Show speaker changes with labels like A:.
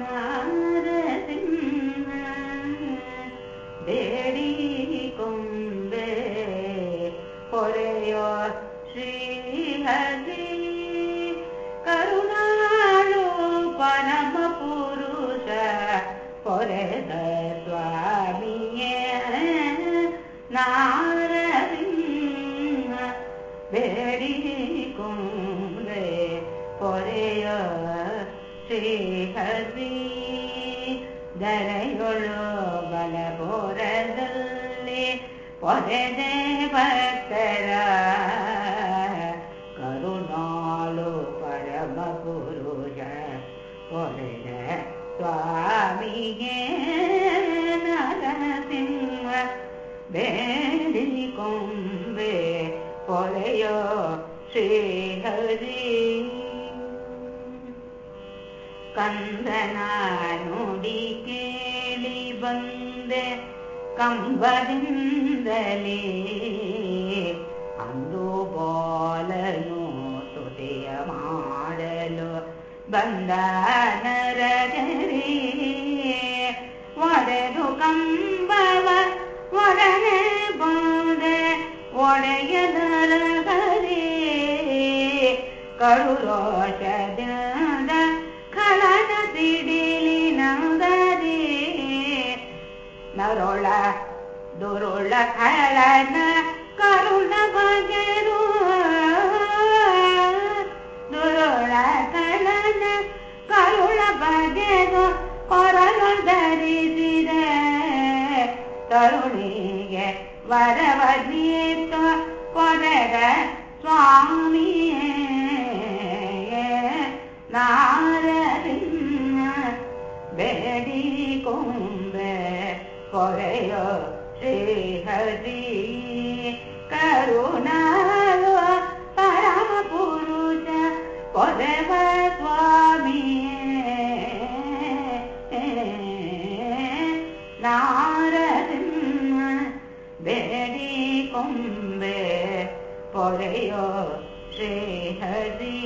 A: ನಾರಸಿಂಹ ಬೇಡಿ ಕೊಂಬೆ ಹೊರೆಯೋ ಶ್ರೀ ಶ್ರೀಹರಿ ದರೆಯೊಳು ಬಲಬೋರದಲ್ಲಿ ಪೊರೆದೆ ಭಕ್ತರ ಕರುಣಾಳು ಪರಮ ಪುರುಷ ಪೊರೆದ ಸ್ವಾಮಿಗೆ ನರಸಿಂಹ ಬೇಡಿ ಕೊಂಬೆ ಪೊರೆಯೋ ಶ್ರೀಹರಿ ಕಂದನ ನುಡಿ ಕೇಳಿ ಬಂದೆ ಕಂಬದಿಂದಲೇ ಅಂದು ಬೋಲನು ತುತಿಯ ಮಾಡಲು ಬಂದ ನರಗರಿ ಒಡೆದು ಕಂಬವ ಒಡನೆ ಬಂದೆ ಒಡೆಯ ನರಗರಿ ಕಡು ರೋಷದಿಂದ ಸಿಡಿಲಿ ಸಿಡಿಲಿನಂದರಿ ನರೊಳ ದುರುಳ ಕಳನ ಕರುಣ ಬಗೆರು. ದುರುಳ ಕಳನ ಕರುಳ ಬಗೆರು ಕೊರಲು ಧರಿಸಿದ. ತರುಣಿಗೆ ವರವದೀತ ಕೊರೆದ ಸ್ವಾಮಿಯೇ. ನಾರಸಿಂಹ ಪೊರೆಯೋ ಶ್ರೀಹರಿ ಕರುಣಾಲೋ ಪರಮ ಪುರುಷ ಪೊರೆವ ಸ್ವಾಮಿಯೇ ನಾರಸಿಂಹ ಬೇಡಿ ಕೊಂಬೆ ಪೊರೆಯೋ ಶ್ರೀಹರಿ